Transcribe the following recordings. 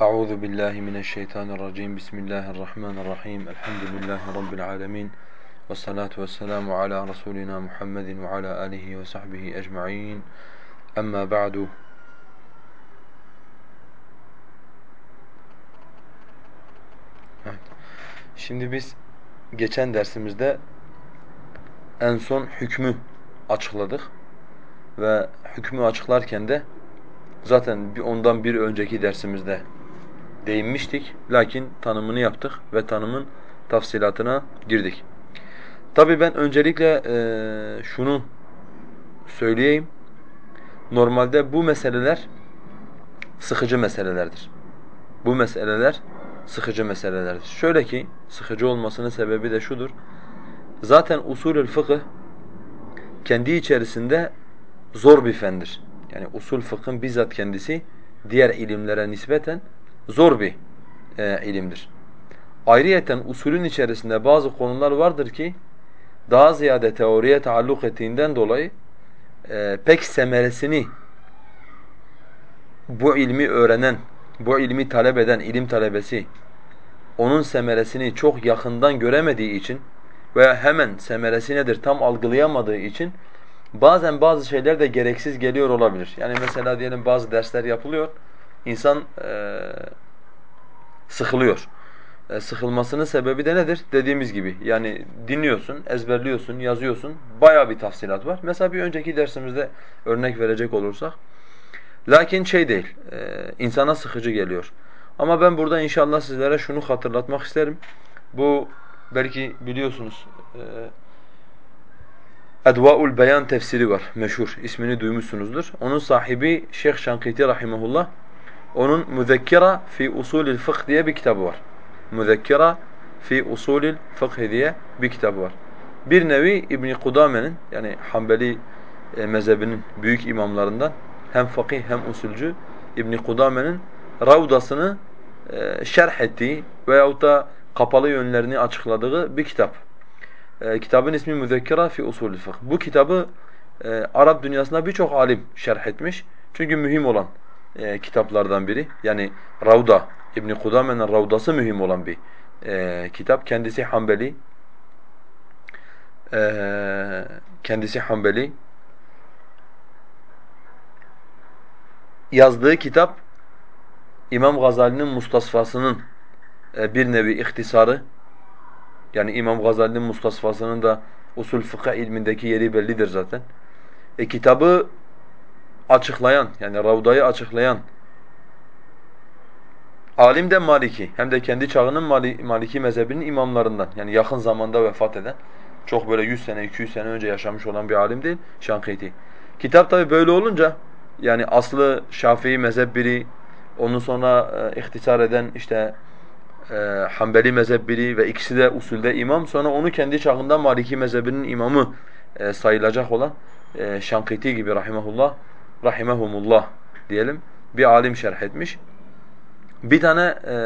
Euzu billahi mineşşeytanirracim. Bismillahirrahmanirrahim. Elhamdülillahi rabbil alamin. Ve salatu vesselamu ala rasulina Muhammedin ve ala alihi ve sahbihi ecmaîn. Amma ba'du. Evet. Şimdi biz geçen dersimizde en son hükmü açıkladık ve hükmü açıklarken de zaten bir ondan bir önceki dersimizde değinmiştik. Lakin tanımını yaptık ve tanımın tafsilatına girdik. Tabi ben öncelikle e, şunu söyleyeyim. Normalde bu meseleler sıkıcı meselelerdir. Bu meseleler sıkıcı meselelerdir. Şöyle ki sıkıcı olmasının sebebi de şudur. Zaten usulül fıkıh kendi içerisinde zor bir fendir. Yani usul fıkhın bizzat kendisi diğer ilimlere nispeten zor bir e, ilimdir. Ayrıyeten usulün içerisinde bazı konular vardır ki daha ziyade teoriye taalluk ettiğinden dolayı e, pek semeresini bu ilmi öğrenen, bu ilmi talep eden ilim talebesi onun semeresini çok yakından göremediği için veya hemen semeresi nedir tam algılayamadığı için bazen bazı şeyler de gereksiz geliyor olabilir. Yani mesela diyelim bazı dersler yapılıyor, insan e, sıkılıyor. E, sıkılmasının sebebi de nedir? Dediğimiz gibi yani dinliyorsun, ezberliyorsun, yazıyorsun, bayağı bir tafsilat var. Mesela bir önceki dersimizde örnek verecek olursak, lakin şey değil, e, insana sıkıcı geliyor. Ama ben burada inşallah sizlere şunu hatırlatmak isterim. Bu belki biliyorsunuz, e, Edvaul Beyan tefsiri var meşhur. ismini duymuşsunuzdur. Onun sahibi Şeyh Şankiti rahimehullah. Onun Müzekkira fi Usulil Fıkh diye bir kitabı var. Müzekkira fi Usulil Fıkh diye bir kitabı var. Bir nevi İbn Kudame'nin yani Hanbeli e, mezhebinin büyük imamlarından hem fakih hem usulcü İbn Kudame'nin Ravdasını e, şerh ettiği veyahut da kapalı yönlerini açıkladığı bir kitap. E, kitabın ismi Müzekkira fi Usulü Fıkh. Bu kitabı Arap dünyasında birçok alim şerh etmiş. Çünkü mühim olan e, kitaplardan biri. Yani Ravda, İbn Kudame'nin Ravdası mühim olan bir e, kitap. Kendisi Hanbeli. E, kendisi Hanbeli. Yazdığı kitap İmam Gazali'nin Mustasfasının e, bir nevi ihtisarı. Yani İmam Gazali'nin Mustasfasının da usul fıkıh ilmindeki yeri bellidir zaten. E kitabı açıklayan yani Ravda'yı açıklayan alim de Maliki hem de kendi çağının Maliki mezhebinin imamlarından yani yakın zamanda vefat eden çok böyle 100 sene 200 sene önce yaşamış olan bir alim değil Şankiti. Kitap tabi böyle olunca yani aslı Şafii mezhep biri onun sonra e, ihtisar eden işte e, Hanbeli mezhep biri ve ikisi de usulde imam. Sonra onu kendi çağında Maliki mezhebinin imamı e, sayılacak olan e, Şankiti gibi rahimahullah, rahimahumullah diyelim bir alim şerh etmiş. Bir tane e,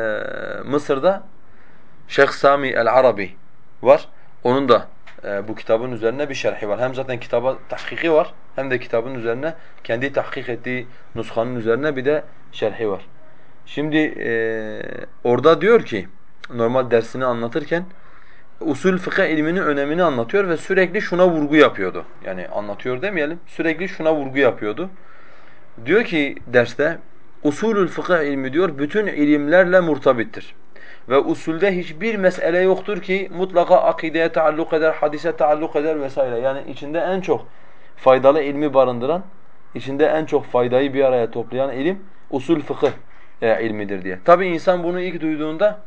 Mısır'da Şeyh Sami el-Arabi var. Onun da e, bu kitabın üzerine bir şerhi var. Hem zaten kitaba tahkiki var hem de kitabın üzerine kendi tahkik ettiği nuskanın üzerine bir de şerhi var. Şimdi e, orada diyor ki normal dersini anlatırken usul fıkıh ilminin önemini anlatıyor ve sürekli şuna vurgu yapıyordu. Yani anlatıyor demeyelim, sürekli şuna vurgu yapıyordu. Diyor ki derste usulül fıkıh ilmi diyor bütün ilimlerle murtabittir. Ve usulde hiçbir mesele yoktur ki mutlaka akideye taalluk eder, hadise taalluk eder vesaire. Yani içinde en çok faydalı ilmi barındıran, içinde en çok faydayı bir araya toplayan ilim usul fıkıh e, ilmidir diye. Tabi insan bunu ilk duyduğunda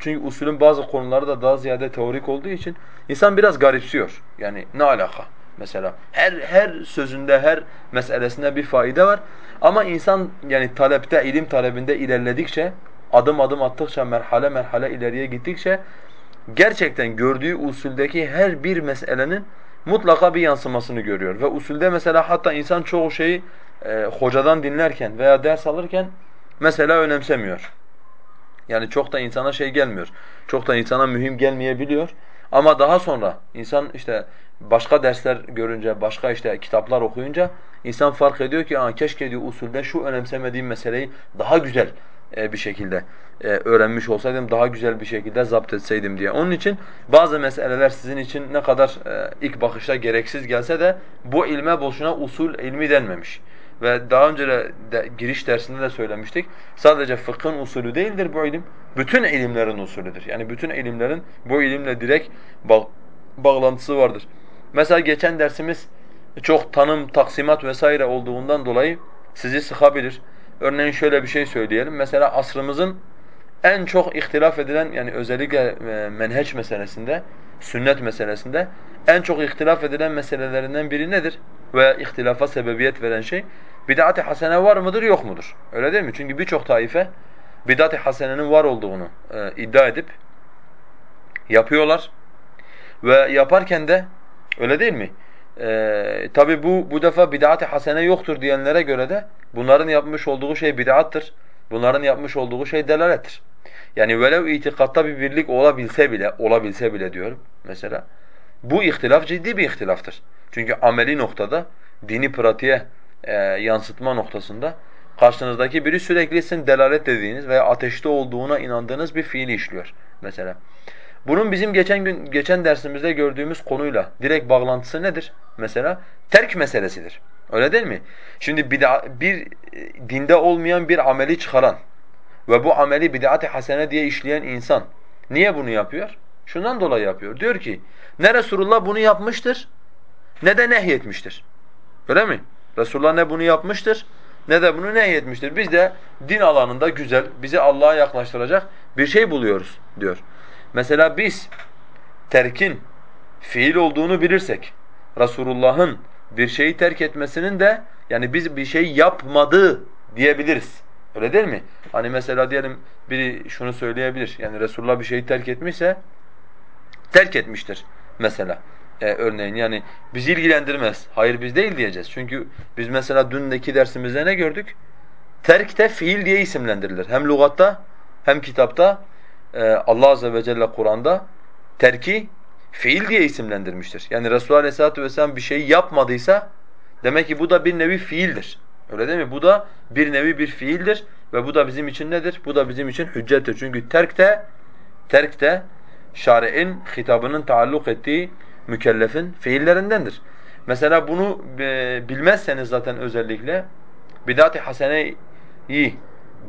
çünkü usulün bazı konuları da daha ziyade teorik olduğu için insan biraz garipsiyor. Yani ne alaka? Mesela her her sözünde, her meselesinde bir faide var. Ama insan yani talepte, ilim talebinde ilerledikçe, adım adım attıkça, merhale merhale ileriye gittikçe gerçekten gördüğü usuldeki her bir meselenin mutlaka bir yansımasını görüyor. Ve usulde mesela hatta insan çoğu şeyi e, hocadan dinlerken veya ders alırken mesela önemsemiyor. Yani çok da insana şey gelmiyor. Çok da insana mühim gelmeyebiliyor. Ama daha sonra insan işte başka dersler görünce, başka işte kitaplar okuyunca insan fark ediyor ki Aa, keşke diyor usulde şu önemsemediğim meseleyi daha güzel e, bir şekilde e, öğrenmiş olsaydım, daha güzel bir şekilde zapt etseydim diye. Onun için bazı meseleler sizin için ne kadar e, ilk bakışta gereksiz gelse de bu ilme boşuna usul ilmi denmemiş. Ve daha önce de, de giriş dersinde de söylemiştik. Sadece fıkhın usulü değildir bu ilim. Bütün ilimlerin usulüdür. Yani bütün ilimlerin bu ilimle direkt bağ bağlantısı vardır. Mesela geçen dersimiz çok tanım, taksimat vesaire olduğundan dolayı sizi sıkabilir. Örneğin şöyle bir şey söyleyelim. Mesela asrımızın en çok ihtilaf edilen yani özellikle e, menheç meselesinde, sünnet meselesinde en çok ihtilaf edilen meselelerinden biri nedir? Veya ihtilafa sebebiyet veren şey bid'at-ı hasene var mıdır yok mudur? Öyle değil mi? Çünkü birçok taife bid'at-ı hasenenin var olduğunu e, iddia edip yapıyorlar. Ve yaparken de öyle değil mi? Ee, Tabi bu bu defa bid'at-ı hasene yoktur diyenlere göre de bunların yapmış olduğu şey bid'attır. Bunların yapmış olduğu şey delalettir. Yani velev itikatta bir birlik olabilse bile, olabilse bile diyorum mesela. Bu ihtilaf ciddi bir ihtilaftır. Çünkü ameli noktada, dini pratiğe e, yansıtma noktasında karşınızdaki biri sürekli sizin delalet dediğiniz veya ateşte olduğuna inandığınız bir fiili işliyor mesela. Bunun bizim geçen gün geçen dersimizde gördüğümüz konuyla direkt bağlantısı nedir? Mesela terk meselesidir. Öyle değil mi? Şimdi bid'a, bir dinde olmayan bir ameli çıkaran ve bu ameli bid'at-ı hasene diye işleyen insan niye bunu yapıyor? Şundan dolayı yapıyor. Diyor ki ne Resulullah bunu yapmıştır ne de nehyetmiştir. Öyle mi? Resulullah ne bunu yapmıştır ne de bunu nehyetmiştir. Biz de din alanında güzel, bizi Allah'a yaklaştıracak bir şey buluyoruz diyor. Mesela biz terkin fiil olduğunu bilirsek, Resulullah'ın bir şeyi terk etmesinin de yani biz bir şey yapmadı diyebiliriz. Öyle değil mi? Hani mesela diyelim biri şunu söyleyebilir. Yani Resulullah bir şeyi terk etmişse terk etmiştir mesela. Ee, örneğin yani bizi ilgilendirmez. Hayır biz değil diyeceğiz. Çünkü biz mesela dündeki dersimizde ne gördük? Terk de fiil diye isimlendirilir. Hem lügatta hem kitapta e, Allah azze ve celle Kur'an'da terki fiil diye isimlendirmiştir. Yani Resulullah aleyhissalatu vesselam bir şey yapmadıysa demek ki bu da bir nevi fiildir. Öyle değil mi? Bu da bir nevi bir fiildir ve bu da bizim için nedir? Bu da bizim için hüccettir. Çünkü terk de terk de şari'in hitabının taalluk ettiği mükellefin fiillerindendir. Mesela bunu e, bilmezseniz zaten özellikle bidat-ı haseneyi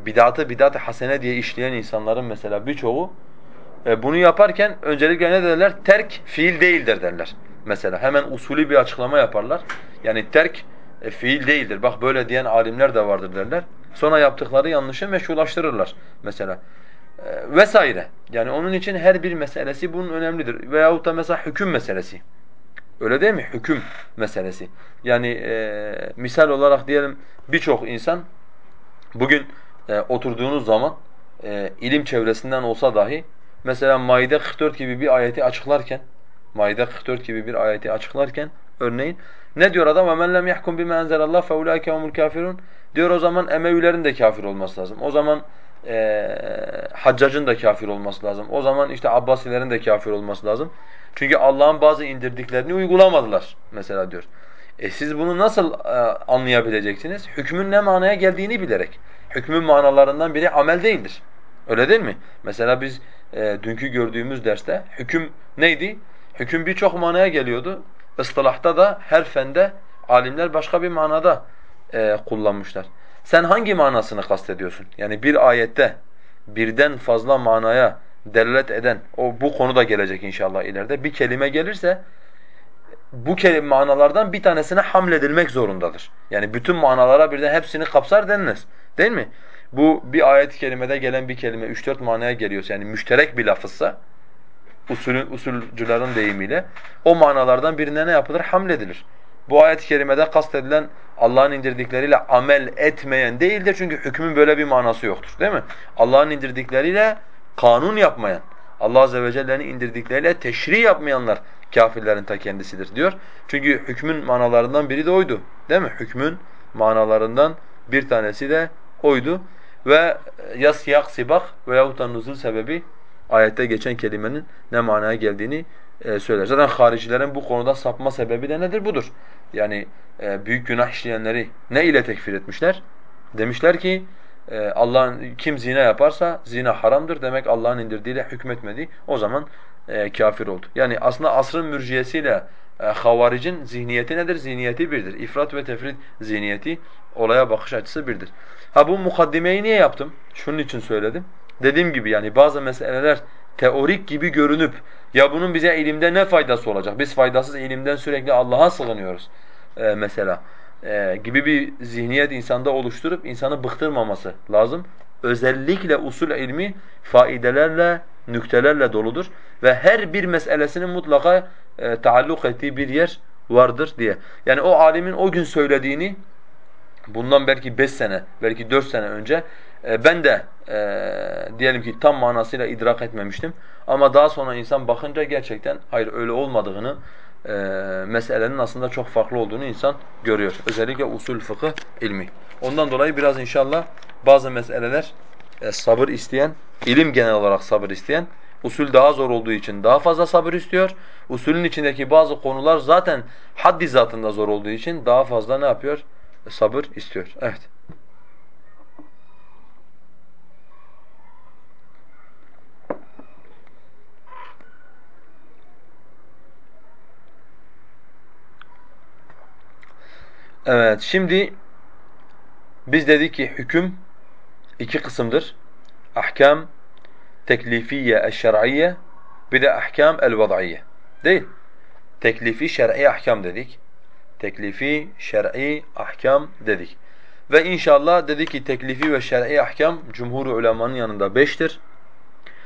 bidatı bidat-ı hasene diye işleyen insanların mesela birçoğu e, bunu yaparken öncelikle ne derler? Terk fiil değildir derler. Mesela hemen usulü bir açıklama yaparlar. Yani terk e, fiil değildir. Bak böyle diyen alimler de vardır derler. Sonra yaptıkları yanlışı meşrulaştırırlar mesela E, vesaire. Yani onun için her bir meselesi bunun önemlidir. Veyahut da mesela hüküm meselesi. Öyle değil mi? Hüküm meselesi. Yani e, misal olarak diyelim birçok insan bugün e, oturduğunuz zaman e, ilim çevresinden olsa dahi mesela Maide 44 gibi bir ayeti açıklarken Maide 44 gibi bir ayeti açıklarken örneğin ne diyor adam? وَمَنْ لَمْ يَحْكُمْ بِمَا أَنْزَلَ اللّٰهِ فَاُولَٰئِكَ هُمُ الْكَافِرُونَ Diyor o zaman Emevilerin de kafir olması lazım. O zaman e, Haccac'ın da kafir olması lazım. O zaman işte Abbasilerin de kafir olması lazım. Çünkü Allah'ın bazı indirdiklerini uygulamadılar mesela diyor. E siz bunu nasıl e, anlayabileceksiniz? Hükmün ne manaya geldiğini bilerek. Hükmün manalarından biri amel değildir. Öyle değil mi? Mesela biz e, dünkü gördüğümüz derste hüküm neydi? Hüküm birçok manaya geliyordu. Istılahta da her fende alimler başka bir manada e, kullanmışlar. Sen hangi manasını kastediyorsun? Yani bir ayette birden fazla manaya delalet eden, o bu konu da gelecek inşallah ileride. Bir kelime gelirse bu kelime manalardan bir tanesine hamledilmek zorundadır. Yani bütün manalara birden hepsini kapsar denmez. Değil mi? Bu bir ayet-i kerimede gelen bir kelime 3-4 manaya geliyorsa yani müşterek bir lafızsa usulün usulcülerin deyimiyle o manalardan birine ne yapılır? Hamledilir. Bu ayet-i kerimede kastedilen Allah'ın indirdikleriyle amel etmeyen değildir çünkü hükmün böyle bir manası yoktur. Değil mi? Allah'ın indirdikleriyle kanun yapmayan, Allah azze ve celle'nin indirdikleriyle teşri yapmayanlar kafirlerin ta kendisidir diyor. Çünkü hükmün manalarından biri de oydu. Değil mi? Hükmün manalarından bir tanesi de oydu. Ve ya siyak sibak veyahut da nuzul sebebi ayette geçen kelimenin ne manaya geldiğini e, söyler. Zaten haricilerin bu konuda sapma sebebi de nedir? Budur. Yani e, büyük günah işleyenleri ne ile tekfir etmişler? Demişler ki e, Allah'ın kim zina yaparsa zina haramdır demek Allah'ın indirdiğiyle hükmetmedi. O zaman e, kafir oldu. Yani aslında asrın mürciyesiyle e, havaricin zihniyeti nedir? Zihniyeti birdir. İfrat ve tefrit zihniyeti olaya bakış açısı birdir. Ha bu mukaddimeyi niye yaptım? Şunun için söyledim. Dediğim gibi yani bazı meseleler teorik gibi görünüp ya bunun bize ilimde ne faydası olacak? Biz faydasız ilimden sürekli Allah'a sığınıyoruz ee, mesela ee, gibi bir zihniyet insanda oluşturup insanı bıktırmaması lazım. Özellikle usul ilmi faidelerle, nüktelerle doludur ve her bir meselesinin mutlaka e, taalluk ettiği bir yer vardır diye. Yani o alimin o gün söylediğini bundan belki beş sene, belki dört sene önce e, ben de e, diyelim ki tam manasıyla idrak etmemiştim. Ama daha sonra insan bakınca gerçekten hayır öyle olmadığını, e, meselenin aslında çok farklı olduğunu insan görüyor. Özellikle usul fıkıh ilmi. Ondan dolayı biraz inşallah bazı meseleler e, sabır isteyen, ilim genel olarak sabır isteyen, usul daha zor olduğu için daha fazla sabır istiyor. Usulün içindeki bazı konular zaten haddi zatında zor olduğu için daha fazla ne yapıyor? Sabır istiyor. Evet. Evet, şimdi biz dedik ki hüküm iki kısımdır. Ahkam teklifiye eşşer'iyye bir de ahkam el-vad'iyye. Değil. Teklifi şer'i ahkam dedik. Teklifi şer'i ahkam dedik. Ve inşallah dedik ki teklifi ve şer'i ahkam cumhur ulemanın yanında beştir.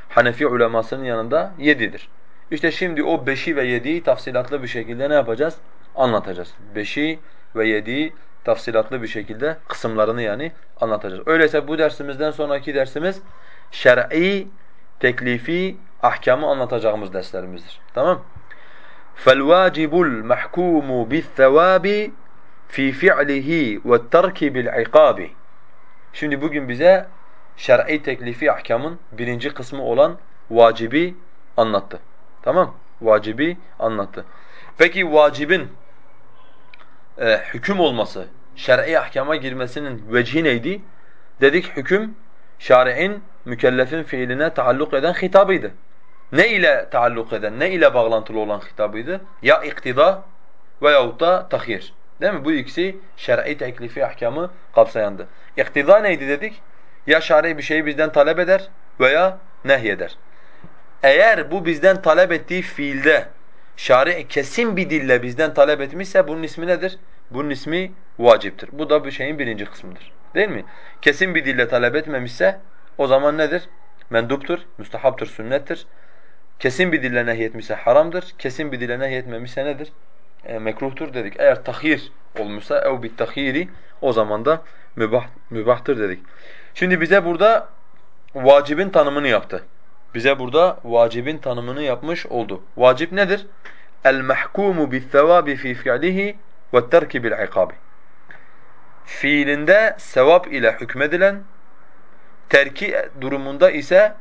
Hanefi ulemasının yanında yedidir. İşte şimdi o beşi ve yediyi tafsilatlı bir şekilde ne yapacağız? Anlatacağız. Beşi ve yediği tafsilatlı bir şekilde kısımlarını yani anlatacağız. Öyleyse bu dersimizden sonraki dersimiz şer'i, teklifi, ahkamı anlatacağımız derslerimizdir. Tamam? فَالْوَاجِبُ الْمَحْكُومُ بِالثَّوَابِ fi fi'lihi ve terki bil ikabi. Şimdi bugün bize şer'i teklifi ahkamın birinci kısmı olan vacibi anlattı. Tamam? Vacibi anlattı. Peki vacibin e, hüküm olması, şer'i ahkama girmesinin vecihi neydi? Dedik hüküm şari'in mükellefin fiiline taalluk eden hitabıydı. Ne ile taalluk eden, ne ile bağlantılı olan hitabıydı? Ya iktida veyahut da tahir. Değil mi? Bu ikisi şer'i teklifi ahkamı kapsayandı. İktida neydi dedik? Ya şer'i bir şeyi bizden talep eder veya nehyeder. Eğer bu bizden talep ettiği fiilde şari kesin bir dille bizden talep etmişse bunun ismi nedir? Bunun ismi vaciptir. Bu da bu şeyin birinci kısmıdır. Değil mi? Kesin bir dille talep etmemişse o zaman nedir? Menduptur, müstehaptır, sünnettir. Kesin bir dille nehyetmişse haramdır. Kesin bir dille nehyetmemişse nedir? E, mekruhtur dedik. Eğer tahir olmuşsa ev bit tahiri o zaman da mübah, mübahtır dedik. Şimdi bize burada vacibin tanımını yaptı bize burada vacibin tanımını yapmış oldu. Vacip nedir? El-mahkumu bis-sevabi fi fi'lihi ve terki bil-ikabi. Fiilinde sevap ile hükmedilen, terki durumunda ise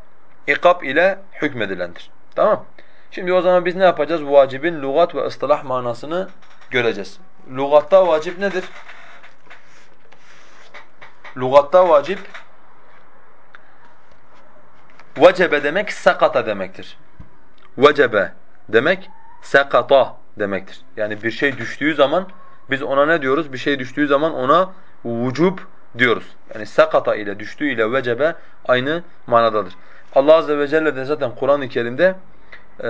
ikab ile hükmedilendir. Tamam? Şimdi o zaman biz ne yapacağız? Vacibin lügat ve ıstılah manasını göreceğiz. Lugatta vacip nedir? Lugatta vacip Vecebe demek sakata demektir. Vecebe demek sakata demektir. Yani bir şey düştüğü zaman biz ona ne diyoruz? Bir şey düştüğü zaman ona vücub diyoruz. Yani sakata ile düştüğü ile vecebe aynı manadadır. Allah azze ve celle de zaten Kur'an-ı Kerim'de e,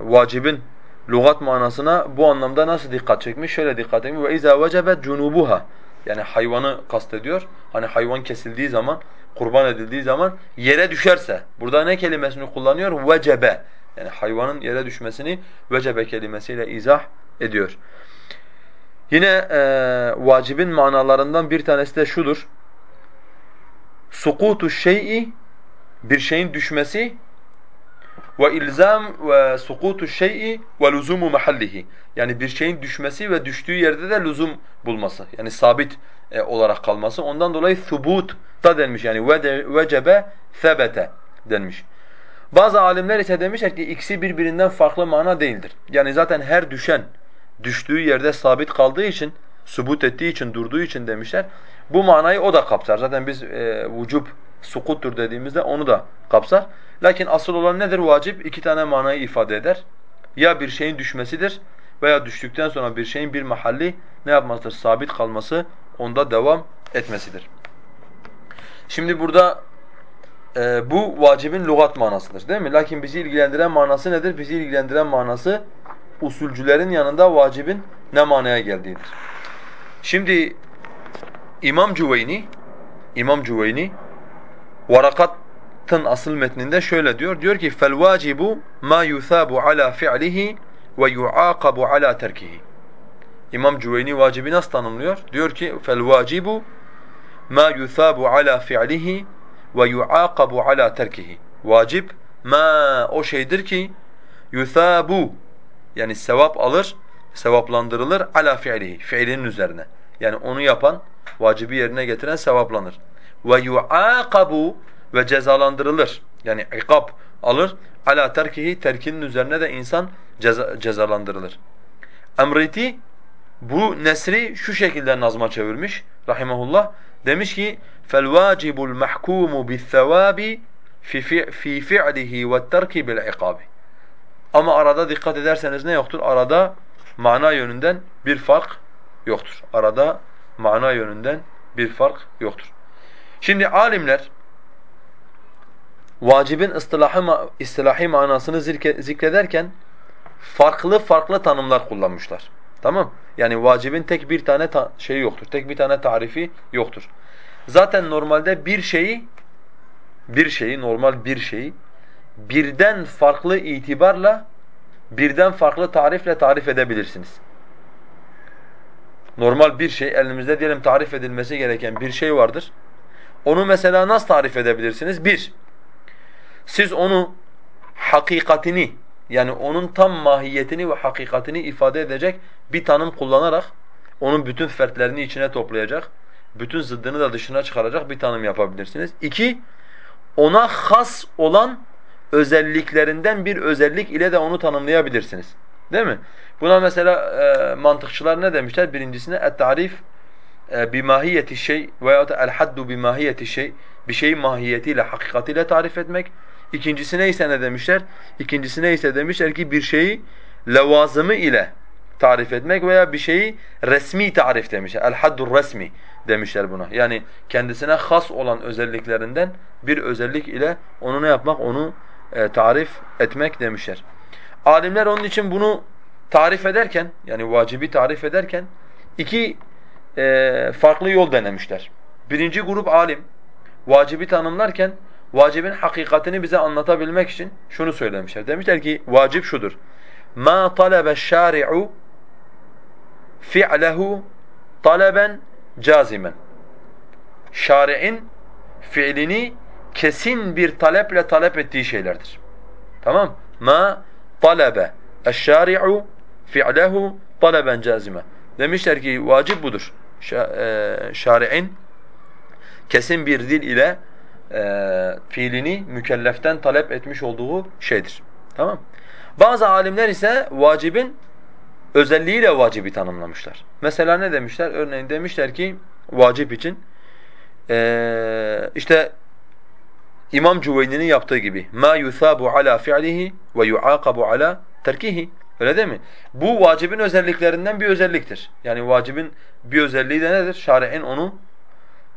vacibin lügat manasına bu anlamda nasıl dikkat çekmiş? Şöyle dikkat çekmiş. Ve iza vecebet cunubuha. Yani hayvanı kastediyor. Hani hayvan kesildiği zaman kurban edildiği zaman yere düşerse, burada ne kelimesini kullanıyor? Vecebe. Yani hayvanın yere düşmesini vecebe kelimesiyle izah ediyor. Yine e, vacibin manalarından bir tanesi de şudur. Sukutu şey'i bir şeyin düşmesi ve ilzam ve sukutu şey'i ve luzumu mahallihi. Yani bir şeyin düşmesi ve düştüğü yerde de lüzum bulması. Yani sabit e, olarak kalması. Ondan dolayı thubut da denmiş. Yani vecebe sebete denmiş. Bazı alimler ise demişler ki ikisi birbirinden farklı mana değildir. Yani zaten her düşen düştüğü yerde sabit kaldığı için, subut ettiği için, durduğu için demişler. Bu manayı o da kapsar. Zaten biz e, vücub sukuttur dediğimizde onu da kapsar. Lakin asıl olan nedir? Vacip iki tane manayı ifade eder. Ya bir şeyin düşmesidir veya düştükten sonra bir şeyin bir mahalli ne yapmasıdır? Sabit kalması, onda devam etmesidir. Şimdi burada e, bu vacibin lügat manasıdır değil mi? Lakin bizi ilgilendiren manası nedir? Bizi ilgilendiren manası usulcülerin yanında vacibin ne manaya geldiğidir. Şimdi İmam Cüveyni İmam Cüveyni Varakat'ın asıl metninde şöyle diyor. Diyor ki fel vacibu ma yusabu ala fi'lihi ve yuaqabu ala terkihi. İmam Cüveyni vacibi nasıl tanımlıyor? Diyor ki ma yusabu ala fi'lihi ve yuaqabu ala terkihi. Vacip ma o şeydir ki yusabu yani sevap alır, sevaplandırılır ala fi'lihi, fiilinin üzerine. Yani onu yapan, vacibi yerine getiren sevaplanır. Ve yuaqabu ve cezalandırılır. Yani ikab alır ala terkihi terkinin üzerine de insan ceza, cezalandırılır. Emriti bu nesri şu şekilde nazma çevirmiş rahimehullah. Demiş ki fel vacibul mahkumu bis-sevabi fi fi fi'lihi ve terki bil ikabi. Ama arada dikkat ederseniz ne yoktur? Arada mana yönünden bir fark yoktur. Arada mana yönünden bir fark yoktur. Şimdi alimler vacibin ıstılahı, istilahi manasını zikrederken farklı farklı tanımlar kullanmışlar. Tamam? Yani vacibin tek bir tane şeyi yoktur. Tek bir tane tarifi yoktur. Zaten normalde bir şeyi bir şeyi normal bir şeyi birden farklı itibarla birden farklı tarifle tarif edebilirsiniz. Normal bir şey elimizde diyelim tarif edilmesi gereken bir şey vardır. Onu mesela nasıl tarif edebilirsiniz? Bir, siz onu hakikatini yani onun tam mahiyetini ve hakikatini ifade edecek bir tanım kullanarak onun bütün fertlerini içine toplayacak, bütün zıddını da dışına çıkaracak bir tanım yapabilirsiniz. İki, ona has olan özelliklerinden bir özellik ile de onu tanımlayabilirsiniz. Değil mi? Buna mesela e, mantıkçılar ne demişler? Birincisine et-tarif e, bi mahiyeti şey veya da el-haddu bi mahiyeti şey bir şeyin mahiyetiyle, hakikatiyle tarif etmek. İkincisi neyse ne demişler? İkincisi neyse demişler ki bir şeyi levazımı ile tarif etmek veya bir şeyi resmi tarif demişler. El-haddur resmi demişler buna. Yani kendisine has olan özelliklerinden bir özellik ile onu ne yapmak? Onu e, tarif etmek demişler. Alimler onun için bunu tarif ederken yani vacibi tarif ederken iki e, farklı yol denemişler. Birinci grup alim vacibi tanımlarken vacibin hakikatini bize anlatabilmek için şunu söylemişler. Demişler ki vacip şudur. Ma talebe şari'u fi'lehu taleben cazimen. Şari'in fiilini kesin bir taleple talep ettiği şeylerdir. Tamam? Ma talebe eşşari'u fi'lehu taleben cazime. Demişler ki vacip budur. E, şari'in kesin bir dil ile e, fiilini mükelleften talep etmiş olduğu şeydir. Tamam? Bazı alimler ise vacibin özelliğiyle vacibi tanımlamışlar. Mesela ne demişler? Örneğin demişler ki vacip için ee, işte İmam Cüveyni'nin yaptığı gibi ma yusabu ala fi'lihi ve yuaqabu ala terkihi. Öyle değil mi? Bu vacibin özelliklerinden bir özelliktir. Yani vacibin bir özelliği de nedir? Şari'in onu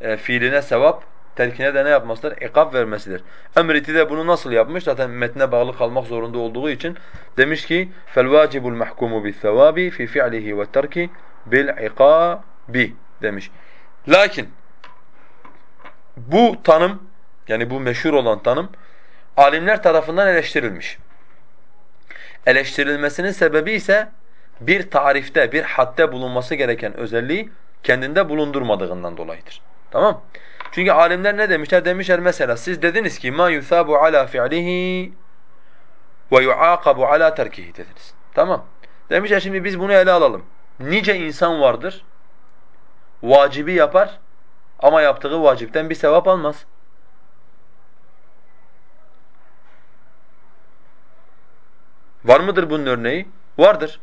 e, fiiline sevap, terkine de ne yapmasıdır? İkab vermesidir. Emriti de bunu nasıl yapmış? Zaten metne bağlı kalmak zorunda olduğu için demiş ki فَالْوَاجِبُ الْمَحْكُمُ بِالثَّوَابِ فِي فِعْلِهِ وَالتَّرْكِ بِالْعِقَابِ demiş. Lakin bu tanım yani bu meşhur olan tanım alimler tarafından eleştirilmiş. Eleştirilmesinin sebebi ise bir tarifte, bir hadde bulunması gereken özelliği kendinde bulundurmadığından dolayıdır. Tamam? Çünkü alimler ne demişler? Demişler mesela siz dediniz ki ma yusabu ala fi'lihi ve yuaqabu ala terkihi dediniz. Tamam? Demişler şimdi biz bunu ele alalım. Nice insan vardır vacibi yapar ama yaptığı vacipten bir sevap almaz. Var mıdır bunun örneği? Vardır.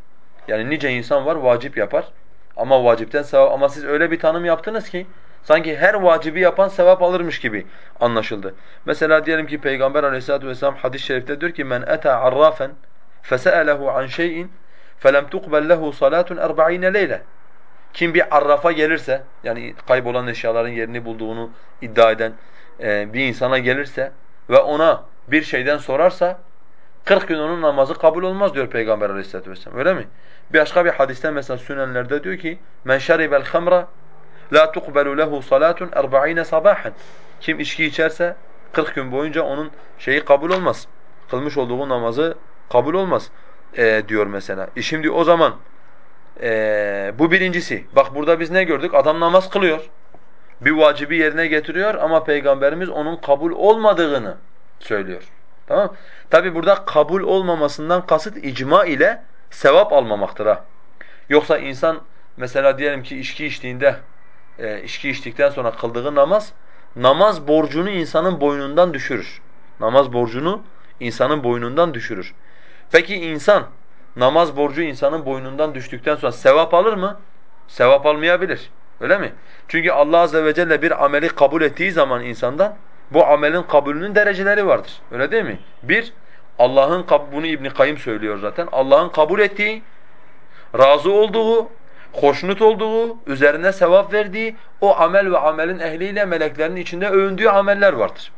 Yani nice insan var vacip yapar ama vacipten sevap ama siz öyle bir tanım yaptınız ki Sanki her vacibi yapan sevap alırmış gibi anlaşıldı. Mesela diyelim ki Peygamber aleyhissalatu vesselam hadis-i şerifte diyor ki men ata arrafen feselehu an şey'in felem tuqbel lehu salatun 40 leyle. Kim bir arrafa gelirse yani kaybolan eşyaların yerini bulduğunu iddia eden e, bir insana gelirse ve ona bir şeyden sorarsa 40 gün onun namazı kabul olmaz diyor Peygamber aleyhissalatu vesselam. Öyle mi? Bir başka bir hadiste mesela sünenlerde diyor ki men şeribel hamra la tuqbalu lehu salatun 40 sabahan. Kim içki içerse 40 gün boyunca onun şeyi kabul olmaz. Kılmış olduğu namazı kabul olmaz e, diyor mesela. E şimdi o zaman e, bu birincisi. Bak burada biz ne gördük? Adam namaz kılıyor. Bir vacibi yerine getiriyor ama Peygamberimiz onun kabul olmadığını söylüyor. Tamam Tabi burada kabul olmamasından kasıt icma ile sevap almamaktır ha. Yoksa insan mesela diyelim ki içki içtiğinde, e, içki içtikten sonra kıldığı namaz, namaz borcunu insanın boynundan düşürür. Namaz borcunu insanın boynundan düşürür. Peki insan namaz borcu insanın boynundan düştükten sonra sevap alır mı? Sevap almayabilir. Öyle mi? Çünkü Allah azze ve celle bir ameli kabul ettiği zaman insandan bu amelin kabulünün dereceleri vardır. Öyle değil mi? Bir, Allah'ın bunu İbn Kayyım söylüyor zaten. Allah'ın kabul ettiği, razı olduğu, hoşnut olduğu, üzerine sevap verdiği o amel ve amelin ehliyle meleklerin içinde övündüğü ameller vardır.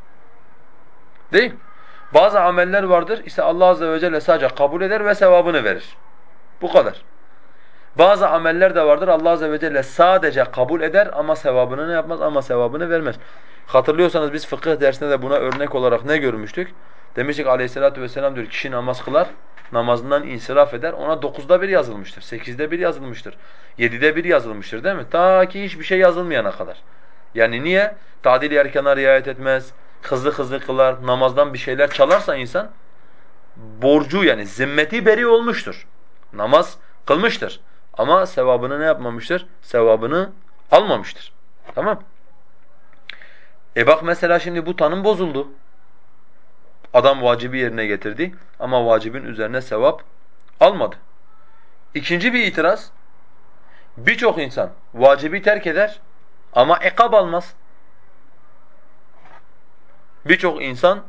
Değil Bazı ameller vardır, işte Allah azze ve celle sadece kabul eder ve sevabını verir. Bu kadar. Bazı ameller de vardır, Allah azze ve celle sadece kabul eder ama sevabını ne yapmaz? Ama sevabını vermez. Hatırlıyorsanız biz fıkıh dersinde de buna örnek olarak ne görmüştük? Demiştik aleyhissalatu vesselam diyor kişi namaz kılar, namazından insiraf eder. Ona dokuzda bir yazılmıştır, sekizde bir yazılmıştır, yedide bir yazılmıştır değil mi? Ta ki hiçbir şey yazılmayana kadar. Yani niye? Tadil erkana riayet etmez, hızlı hızlı kılar, namazdan bir şeyler çalarsa insan borcu yani zimmeti beri olmuştur. Namaz kılmıştır. Ama sevabını ne yapmamıştır? Sevabını almamıştır. Tamam? E bak mesela şimdi bu tanım bozuldu. Adam vacibi yerine getirdi ama vacibin üzerine sevap almadı. İkinci bir itiraz, birçok insan vacibi terk eder ama ikab almaz. Birçok insan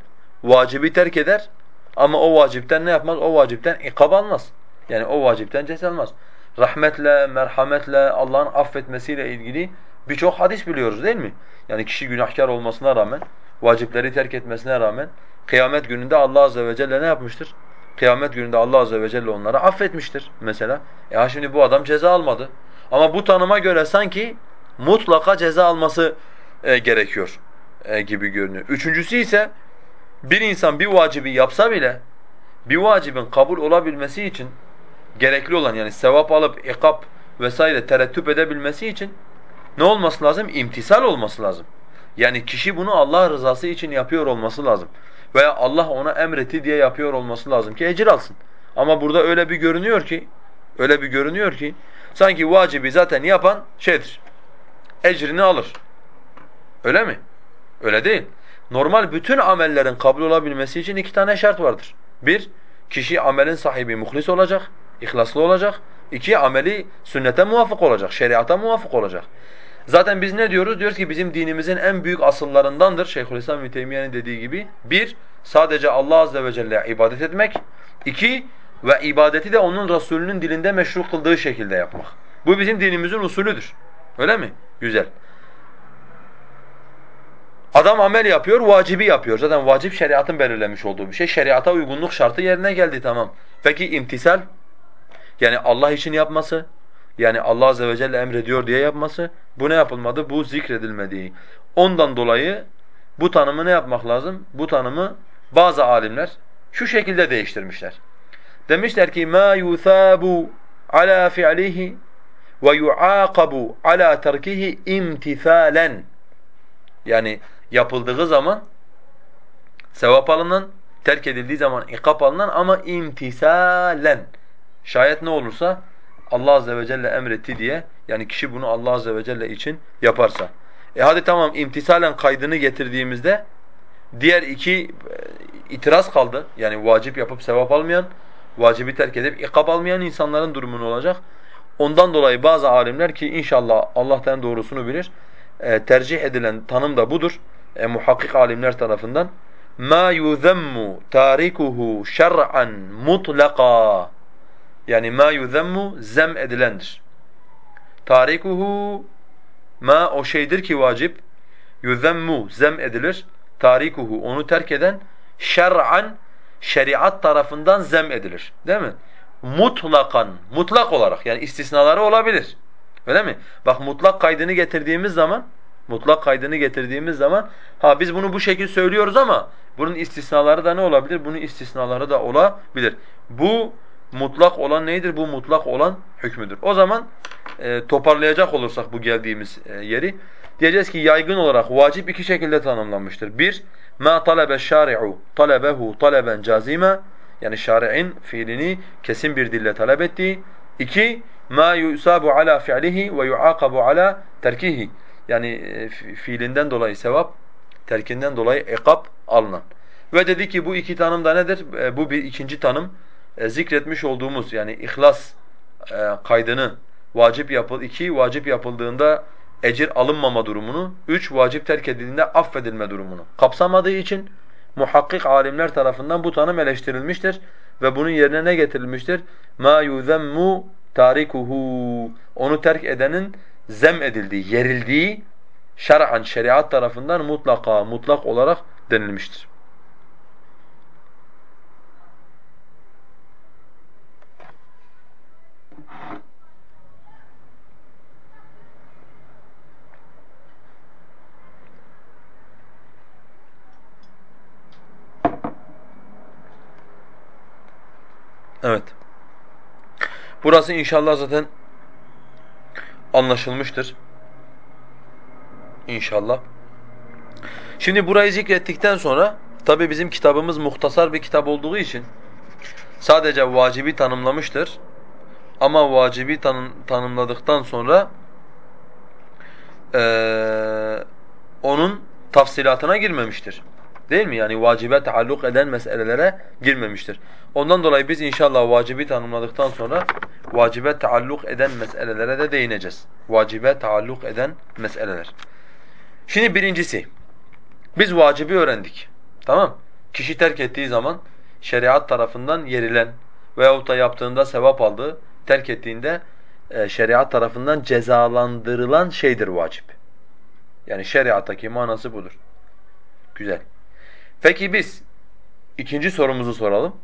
vacibi terk eder ama o vacipten ne yapmaz? O vacipten ikab almaz. Yani o vacipten ceza almaz. Rahmetle, merhametle, Allah'ın affetmesiyle ilgili birçok hadis biliyoruz değil mi? Yani kişi günahkar olmasına rağmen, vacipleri terk etmesine rağmen kıyamet gününde Allah azze ve celle ne yapmıştır? Kıyamet gününde Allah azze ve celle onları affetmiştir mesela. E ha şimdi bu adam ceza almadı. Ama bu tanıma göre sanki mutlaka ceza alması e, gerekiyor e, gibi görünüyor. Üçüncüsü ise bir insan bir vacibi yapsa bile bir vacibin kabul olabilmesi için gerekli olan yani sevap alıp ikap vesaire terettüp edebilmesi için ne olması lazım? İmtisal olması lazım. Yani kişi bunu Allah rızası için yapıyor olması lazım. Veya Allah ona emretti diye yapıyor olması lazım ki ecir alsın. Ama burada öyle bir görünüyor ki, öyle bir görünüyor ki sanki vacibi zaten yapan şeydir. Ecrini alır. Öyle mi? Öyle değil. Normal bütün amellerin kabul olabilmesi için iki tane şart vardır. Bir, kişi amelin sahibi muhlis olacak, ihlaslı olacak. İki, ameli sünnete muvafık olacak, şeriata muvafık olacak. Zaten biz ne diyoruz? Diyoruz ki bizim dinimizin en büyük asıllarındandır Şeyhülislam İbn dediği gibi. Bir, sadece Allah azze ve celle'ye ibadet etmek. İki, ve ibadeti de onun Resulünün dilinde meşru kıldığı şekilde yapmak. Bu bizim dinimizin usulüdür. Öyle mi? Güzel. Adam amel yapıyor, vacibi yapıyor. Zaten vacip şeriatın belirlemiş olduğu bir şey. Şeriata uygunluk şartı yerine geldi tamam. Peki imtisal? Yani Allah için yapması, yani Allah azze ve celle emrediyor diye yapması bu ne yapılmadı? Bu zikredilmediği. Ondan dolayı bu tanımı ne yapmak lazım? Bu tanımı bazı alimler şu şekilde değiştirmişler. Demişler ki ma yusabu ala fi'lihi ve yuaqabu ala terkihi. Yani yapıldığı zaman sevap alınan, terk edildiği zaman ikap alınan ama imtisalen. Şayet ne olursa Allah azze ve celle emretti diye yani kişi bunu Allah azze ve celle için yaparsa. E hadi tamam imtisalen kaydını getirdiğimizde diğer iki e, itiraz kaldı. Yani vacip yapıp sevap almayan, vacibi terk edip ikab almayan insanların durumu ne olacak? Ondan dolayı bazı alimler ki inşallah Allah'tan doğrusunu bilir. e, tercih edilen tanım da budur. E, muhakkik alimler tarafından. Ma yuzammu tarikuhu şer'an mutlaka. Yani ma yuzammu zem edilendir. Tarikuhu ma o şeydir ki vacip yuzammu zem edilir. Tarikuhu onu terk eden şer'an şeriat tarafından zem edilir. Değil mi? Mutlakan, mutlak olarak yani istisnaları olabilir. Öyle mi? Bak mutlak kaydını getirdiğimiz zaman mutlak kaydını getirdiğimiz zaman ha biz bunu bu şekilde söylüyoruz ama bunun istisnaları da ne olabilir? Bunun istisnaları da olabilir. Bu mutlak olan neydir? Bu mutlak olan hükmüdür. O zaman e, toparlayacak olursak bu geldiğimiz e, yeri diyeceğiz ki yaygın olarak vacip iki şekilde tanımlanmıştır. Bir, ma talebe şari'u talebehu taleben cazima yani şari'in fiilini kesin bir dille talep ettiği. İki, ma yusabu ala fi'lihi ve yuaqabu ala terkihi. Yani e, fiilinden dolayı sevap, terkinden dolayı ikab alınan. Ve dedi ki bu iki tanım da nedir? E, bu bir ikinci tanım. E, zikretmiş olduğumuz yani ihlas kaydını vacip yapıl iki vacip yapıldığında ecir alınmama durumunu, üç vacip terk edildiğinde affedilme durumunu kapsamadığı için muhakkik alimler tarafından bu tanım eleştirilmiştir ve bunun yerine ne getirilmiştir? Ma yuzammu tarikuhu. Onu terk edenin zem edildiği, yerildiği şer'an şeriat tarafından mutlaka mutlak olarak denilmiştir. Evet. Burası inşallah zaten anlaşılmıştır. İnşallah. Şimdi burayı zikrettikten sonra tabi bizim kitabımız muhtasar bir kitap olduğu için sadece vacibi tanımlamıştır. Ama vacibi tanım, tanımladıktan sonra ee, onun tafsilatına girmemiştir. Değil mi? Yani vacibe taalluk eden meselelere girmemiştir. Ondan dolayı biz inşallah vacibi tanımladıktan sonra vacibe taalluk eden meselelere de değineceğiz. Vacibe taalluk eden meseleler. Şimdi birincisi, biz vacibi öğrendik. Tamam? Kişi terk ettiği zaman şeriat tarafından yerilen veyahut da yaptığında sevap aldığı, terk ettiğinde e, şeriat tarafından cezalandırılan şeydir vacip. Yani şeriattaki manası budur. Güzel. Peki biz ikinci sorumuzu soralım.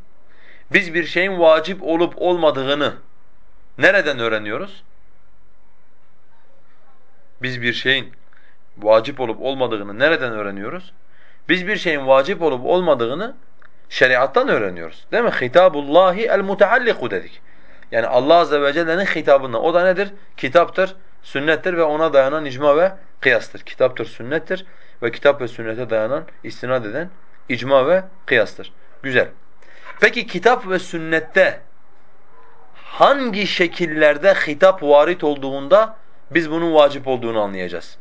Biz bir şeyin vacip olup olmadığını nereden öğreniyoruz? Biz bir şeyin vacip olup olmadığını nereden öğreniyoruz? Biz bir şeyin vacip olup olmadığını şeriattan öğreniyoruz. Değil mi? Hitabullahi el-mutealliku dedik. Yani Allah azze ve celle'nin hitabından. O da nedir? Kitaptır, sünnettir ve ona dayanan icma ve kıyastır. Kitaptır, sünnettir ve kitap ve sünnete dayanan, istinad eden icma ve kıyastır. Güzel. Peki kitap ve sünnette hangi şekillerde hitap varit olduğunda biz bunun vacip olduğunu anlayacağız?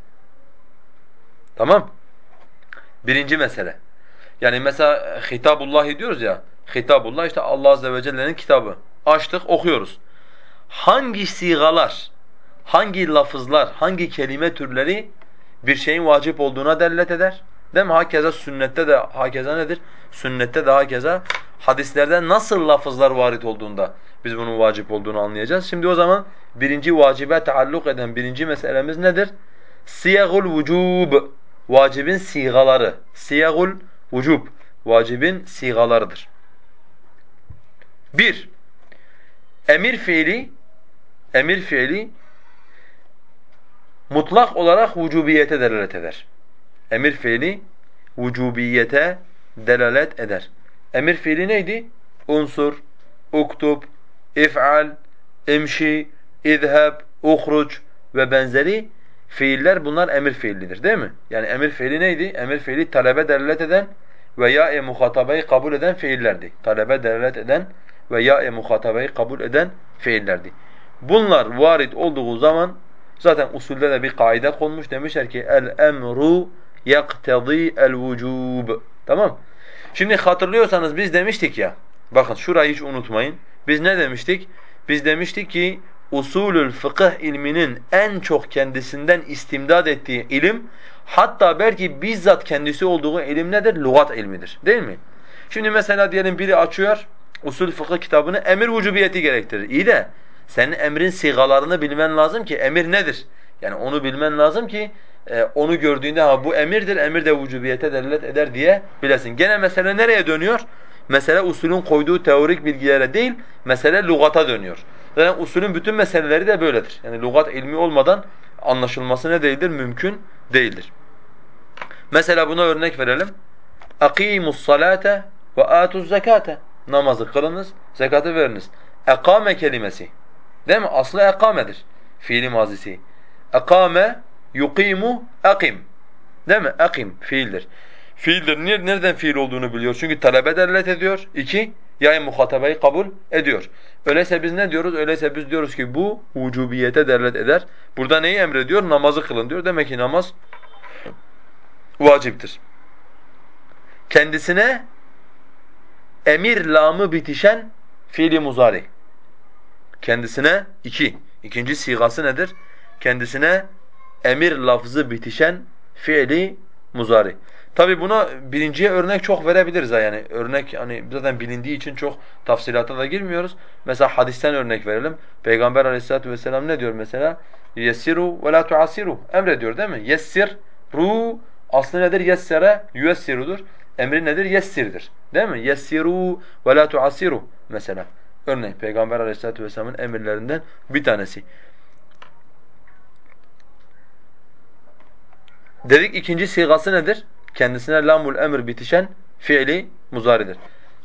Tamam? Birinci mesele. Yani mesela hitabullah diyoruz ya, hitabullah işte Allah azze ve celle'nin kitabı. Açtık, okuyoruz. Hangi sigalar, hangi lafızlar, hangi kelime türleri bir şeyin vacip olduğuna delalet eder? Değil mi? Hakeza sünnette de hakeza nedir? Sünnette de hakeza hadislerde nasıl lafızlar varit olduğunda biz bunun vacip olduğunu anlayacağız. Şimdi o zaman birinci vacibe taalluk eden birinci meselemiz nedir? Siyagul vücub. Vacibin sigaları. Siyagul vücub. Vacibin sigalarıdır. Bir, emir fiili, emir fiili mutlak olarak vücubiyete delalet eder. Emir fiili vücubiyete delalet eder. Emir fiili neydi? Unsur, uktub, if'al, imşi, izheb, uhruc ve benzeri fiiller bunlar emir fiillidir değil mi? Yani emir fiili neydi? Emir fiili talebe delalet eden ve ya-e muhatabeyi kabul eden fiillerdi. Talebe delalet eden ve ya-e muhatabeyi kabul eden fiillerdi. Bunlar varid olduğu zaman zaten usulde de bir kaide konmuş. Demişler ki el emru el vücub. Tamam? Şimdi hatırlıyorsanız biz demiştik ya. Bakın şurayı hiç unutmayın. Biz ne demiştik? Biz demiştik ki usulül fıkıh ilminin en çok kendisinden istimdad ettiği ilim hatta belki bizzat kendisi olduğu ilim nedir? Lugat ilmidir. Değil mi? Şimdi mesela diyelim biri açıyor usul fıkıh kitabını emir vücubiyeti gerektirir. İyi de senin emrin sigalarını bilmen lazım ki emir nedir? Yani onu bilmen lazım ki e, onu gördüğünde ha bu emirdir, emir de vücubiyete delalet eder diye bilesin. Gene mesele nereye dönüyor? Mesele usulün koyduğu teorik bilgilere değil, mesele lugata dönüyor. Zaten usulün bütün meseleleri de böyledir. Yani lugat ilmi olmadan anlaşılması ne değildir? Mümkün değildir. Mesela buna örnek verelim. اَقِيمُ الصَّلَاةَ وَآتُوا الزَّكَاةَ Namazı kılınız, zekatı veriniz. Ekame kelimesi. Değil mi? Aslı ekamedir. Fiili mazisi. Ekame yuqimu akim. Değil mi? Akim fiildir. Fiildir. Nereden fiil olduğunu biliyor. Çünkü talebe delalet ediyor. İki, yani muhatabeyi kabul ediyor. Öyleyse biz ne diyoruz? Öyleyse biz diyoruz ki bu vücubiyete delalet eder. Burada neyi emrediyor? Namazı kılın diyor. Demek ki namaz vaciptir. Kendisine emir lamı bitişen fiili muzari. Kendisine iki. İkinci sigası nedir? Kendisine emir lafzı bitişen fiili muzari. Tabi buna birinciye örnek çok verebiliriz ha yani örnek hani zaten bilindiği için çok tafsilata da girmiyoruz. Mesela hadisten örnek verelim. Peygamber Aleyhisselatü vesselam ne diyor mesela? Yessiru ve la tuasiru. Emrediyor değil mi? Yessir ru aslı nedir? Yessere yüessirudur. Emri nedir? Yessirdir. Değil mi? Yessiru ve la tuasiru mesela. Örnek Peygamber Aleyhisselatü vesselamın emirlerinden bir tanesi. Dedik ikinci sigası nedir? Kendisine lamul emir bitişen fiili muzaridir.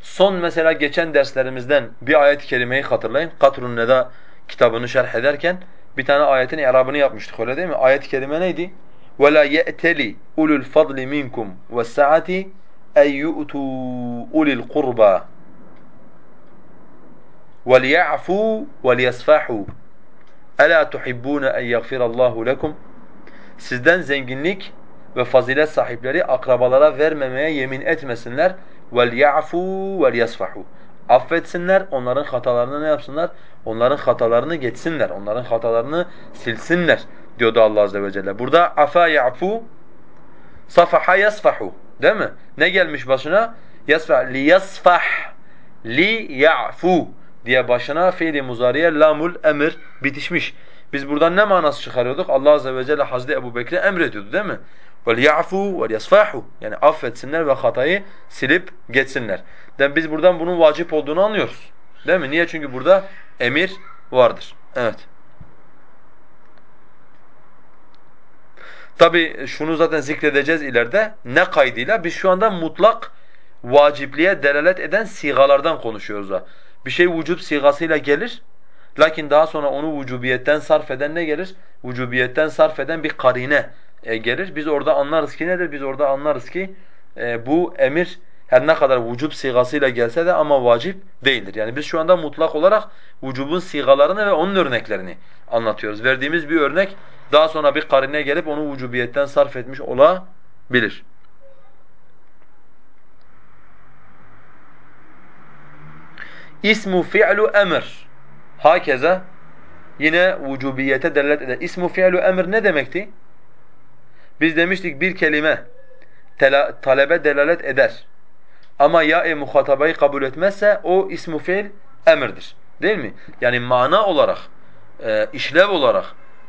Son mesela geçen derslerimizden bir ayet-i kerimeyi hatırlayın. Katrun Neda kitabını şerh ederken bir tane ayetin i'rabını yapmıştık öyle değil mi? Ayet-i kerime neydi? وَلَا يَأْتَلِ اُلُوا الْفَضْلِ مِنْكُمْ وَالسَّعَةِ اَنْ يُؤْتُوا اُلِي الْقُرْبَى وَلْيَعْفُوا وَلْيَصْفَحُوا أَلَا تُحِبُّونَ أَنْ يَغْفِرَ اللّٰهُ لَكُمْ Sizden zenginlik ve fazilet sahipleri akrabalara vermemeye yemin etmesinler. وَلْيَعْفُوا وَلْيَصْفَحُوا Affetsinler, onların hatalarını ne yapsınlar? Onların hatalarını geçsinler, onların hatalarını silsinler diyordu Allah azze ve celle. Burada afa ya'fu safaha yasfahu değil mi? Ne gelmiş başına? Yasfah li yasfah li ya'fu diye başına fiili muzariye lamul emir bitişmiş. Biz buradan ne manası çıkarıyorduk? Allah azze ve celle Hazreti Ebu Bekir'e emrediyordu değil mi? وَلْيَعْفُوا وَلْيَصْفَحُوا Yani affetsinler ve hatayı silip geçsinler. Yani biz buradan bunun vacip olduğunu anlıyoruz. Değil mi? Niye? Çünkü burada emir vardır. Evet. Tabi şunu zaten zikredeceğiz ileride. Ne kaydıyla? Biz şu anda mutlak vacipliğe delalet eden sigalardan konuşuyoruz da. Bir şey vücub sigasıyla gelir. Lakin daha sonra onu vücubiyetten sarf eden ne gelir? Vücubiyetten sarf eden bir karine e, gelir. Biz orada anlarız ki nedir? Biz orada anlarız ki e, bu emir her ne kadar vücub sigasıyla gelse de ama vacip değildir. Yani biz şu anda mutlak olarak vücubun sigalarını ve onun örneklerini anlatıyoruz. Verdiğimiz bir örnek daha sonra bir karine gelip onu vücubiyetten sarf etmiş olabilir. İsmu fi'lu emr. Hakeza yine vücubiyete delalet eder. İsmu fi'lu emr ne demekti? Biz demiştik bir kelime talebe delalet eder. Ama ya-i muhatabayı kabul etmezse o ismu fiil emirdir. Değil mi? Yani mana olarak, e, işlev olarak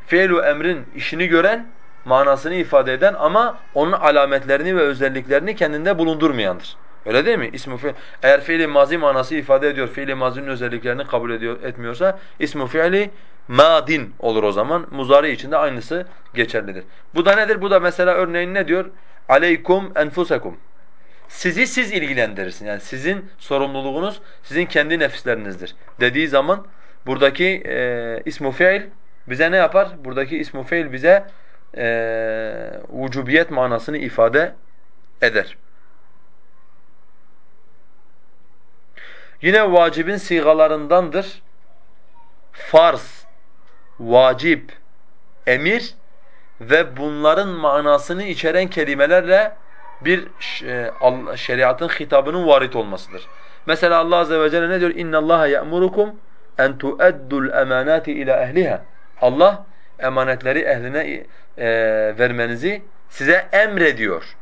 fiilu emrin işini gören, manasını ifade eden ama onun alametlerini ve özelliklerini kendinde bulundurmayandır. Öyle değil mi? İsmu fiil. Eğer fiili mazi manası ifade ediyor, fiili mazinin özelliklerini kabul ediyor etmiyorsa ismu fiili madin olur o zaman. Muzari için de aynısı geçerlidir. Bu da nedir? Bu da mesela örneğin ne diyor? Aleykum enfusekum. Sizi siz ilgilendirirsin. Yani sizin sorumluluğunuz sizin kendi nefislerinizdir. Dediği zaman buradaki e, ismu fiil bize ne yapar? Buradaki ismu fiil bize e, vücubiyet manasını ifade eder. Yine vacibin sigalarındandır. Farz, vacip, emir ve bunların manasını içeren kelimelerle bir e, şeriatın hitabının varit olmasıdır. Mesela Allah azze ve celle ne diyor? İnna Allah ya'murukum en tu'addul emanati ila ehliha. Allah emanetleri ehline e, vermenizi size emrediyor.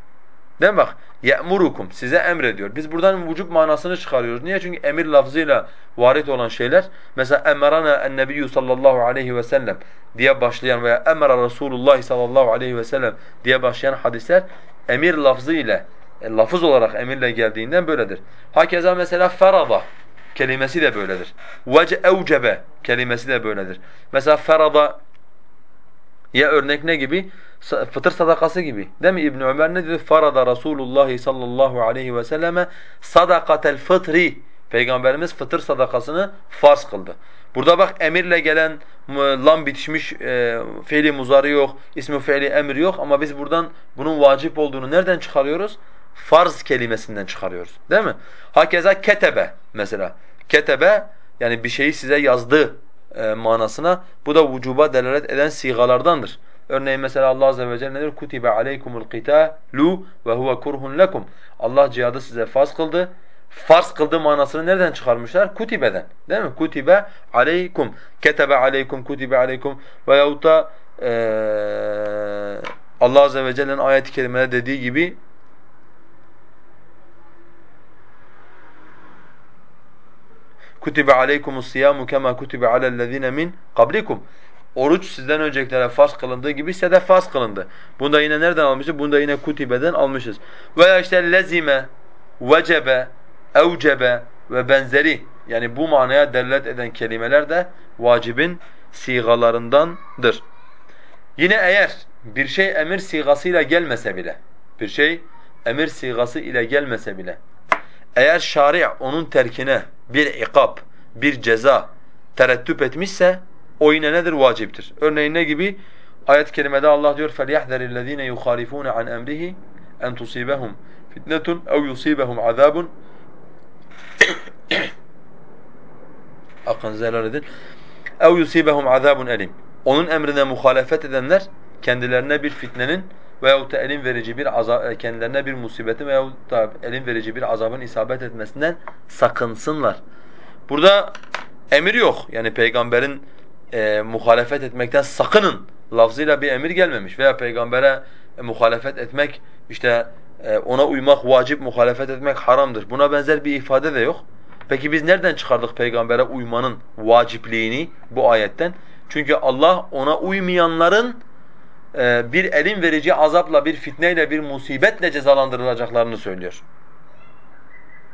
Değil mi bak? Ye'murukum size emrediyor. Biz buradan vücub manasını çıkarıyoruz. Niye? Çünkü emir lafzıyla varit olan şeyler mesela emerana en-nebiyyü sallallahu aleyhi ve sellem diye başlayan veya emera Resulullah sallallahu aleyhi ve sellem diye başlayan hadisler emir lafzı ile e, lafız olarak emirle geldiğinden böyledir. Hakeza mesela ferada kelimesi de böyledir. Vece evcebe kelimesi de böyledir. Mesela ferada ya örnek ne gibi? Fıtır sadakası gibi. Değil mi? İbn Ömer ne diyor? Farada Rasulullah sallallahu aleyhi ve selleme sadakatel fıtri. Peygamberimiz fıtır sadakasını farz kıldı. Burada bak emirle gelen lam bitişmiş e, fiili muzari yok, ismi fiili emir yok ama biz buradan bunun vacip olduğunu nereden çıkarıyoruz? Farz kelimesinden çıkarıyoruz. Değil mi? Hakeza ketebe mesela. Ketebe yani bir şeyi size yazdı e, manasına. Bu da vücuba delalet eden sigalardandır. Örneğin mesela Allah azze ve celle nedir? Kutibe aleykumul qitalu ve huve. Allah cihadı size farz kıldı. Farz kıldı manasını nereden çıkarmışlar? Kutibeden. Değil mi? Kutibe aleykum. Ketebe aleykum, kutibe aleykum veyahut da ee, Allah azze ve celle'nin ayet-i kerimede dediği gibi kutibe aleykumus siyamu kema kutibe alellezine min qablikum. Oruç sizden öncekilere farz kılındığı gibi size de farz kılındı. Bunu da yine nereden almışız? Bunu da yine kutibeden almışız. Veya işte lezime, vecebe, evcebe ve benzeri yani bu manaya delalet eden kelimeler de vacibin sigalarındandır. Yine eğer bir şey emir sigasıyla gelmese bile, bir şey emir sigası ile gelmese bile, eğer şari' onun terkine bir ikab, bir ceza terettüp etmişse o yine nedir? Vaciptir. Örneğin ne gibi? Ayet-i kerimede Allah diyor فَلْيَحْذَرِ الَّذ۪ينَ يُخَالِفُونَ عَنْ اَمْرِهِ اَنْ تُصِيبَهُمْ فِتْنَةٌ اَوْ يُصِيبَهُمْ عَذَابٌ Hakkınızı helal edin. اَوْ يُصِيبَهُمْ عَذَابٌ elim. Onun emrine muhalefet edenler kendilerine bir fitnenin veyahut da elin verici bir azap, kendilerine bir musibetin veyahut da elin verici bir azabın isabet etmesinden sakınsınlar. Burada emir yok. Yani peygamberin e, muhalefet etmekten sakının lafzıyla bir emir gelmemiş veya peygambere e, muhalefet etmek işte e, ona uymak vacip, muhalefet etmek haramdır. Buna benzer bir ifade de yok. Peki biz nereden çıkardık peygambere uymanın vacipliğini bu ayetten? Çünkü Allah ona uymayanların e, bir elin verici azapla, bir fitneyle, bir musibetle cezalandırılacaklarını söylüyor.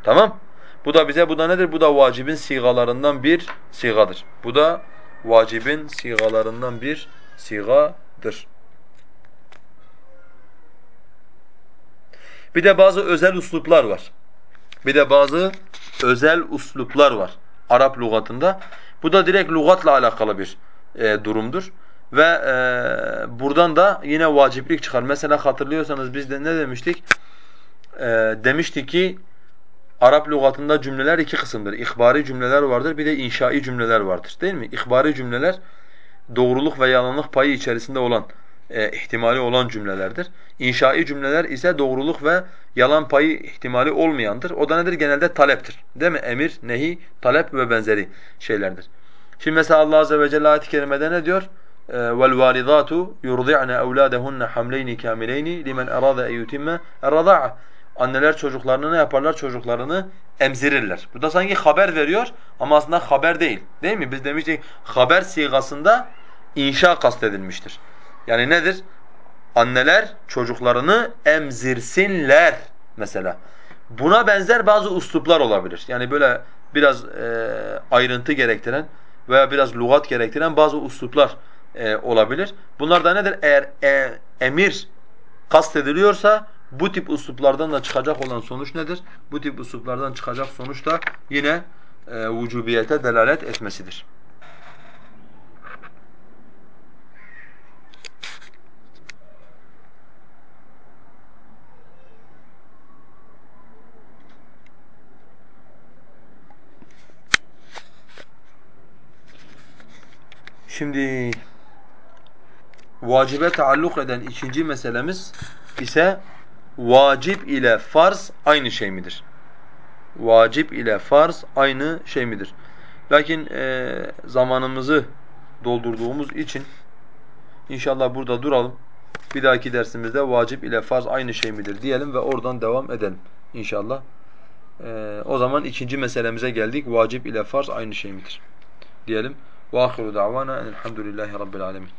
Tamam? Bu da bize bu da nedir? Bu da vacibin sigalarından bir sigadır. Bu da vacibin sigalarından bir sigadır. Bir de bazı özel usluplar var. Bir de bazı özel usluplar var Arap lügatında. Bu da direkt lügatla alakalı bir e, durumdur. Ve e, buradan da yine vaciplik çıkar. Mesela hatırlıyorsanız biz de ne demiştik? E, demiştik ki Arap lügatında cümleler iki kısımdır. İhbari cümleler vardır, bir de inşai cümleler vardır. Değil mi? İhbari cümleler doğruluk ve yalanlık payı içerisinde olan, e, ihtimali olan cümlelerdir. İnşai cümleler ise doğruluk ve yalan payı ihtimali olmayandır. O da nedir? Genelde taleptir. Değil mi? Emir, nehi, talep ve benzeri şeylerdir. Şimdi mesela Allah azze ve celle ayet-i kerimede ne diyor? وَالْوَالِضَاتُ يُرْضِعْنَ أَوْلَادَهُنَّ حَمْلَيْنِ كَامِلَيْنِ لِمَنْ أَرَادَ اَنْ يُتِمَّ الرَّضَاعَ Anneler çocuklarını ne yaparlar? Çocuklarını emzirirler. Burada sanki haber veriyor ama aslında haber değil. Değil mi? Biz demiştik haber sigasında inşa kastedilmiştir. Yani nedir? Anneler çocuklarını emzirsinler mesela. Buna benzer bazı usluplar olabilir. Yani böyle biraz e, ayrıntı gerektiren veya biraz lügat gerektiren bazı usluplar e, olabilir. Bunlar da nedir? Eğer e, emir kastediliyorsa bu tip usluplardan da çıkacak olan sonuç nedir? Bu tip usluplardan çıkacak sonuç da yine e, vücubiyete delalet etmesidir. Şimdi vacibe taalluk eden ikinci meselemiz ise vacip ile farz aynı şey midir? Vacip ile farz aynı şey midir? Lakin e, zamanımızı doldurduğumuz için inşallah burada duralım. Bir dahaki dersimizde vacip ile farz aynı şey midir diyelim ve oradan devam edelim inşallah. E, o zaman ikinci meselemize geldik. Vacip ile farz aynı şey midir? Diyelim. وآخر دعوانا أن الحمد لله رب العالمين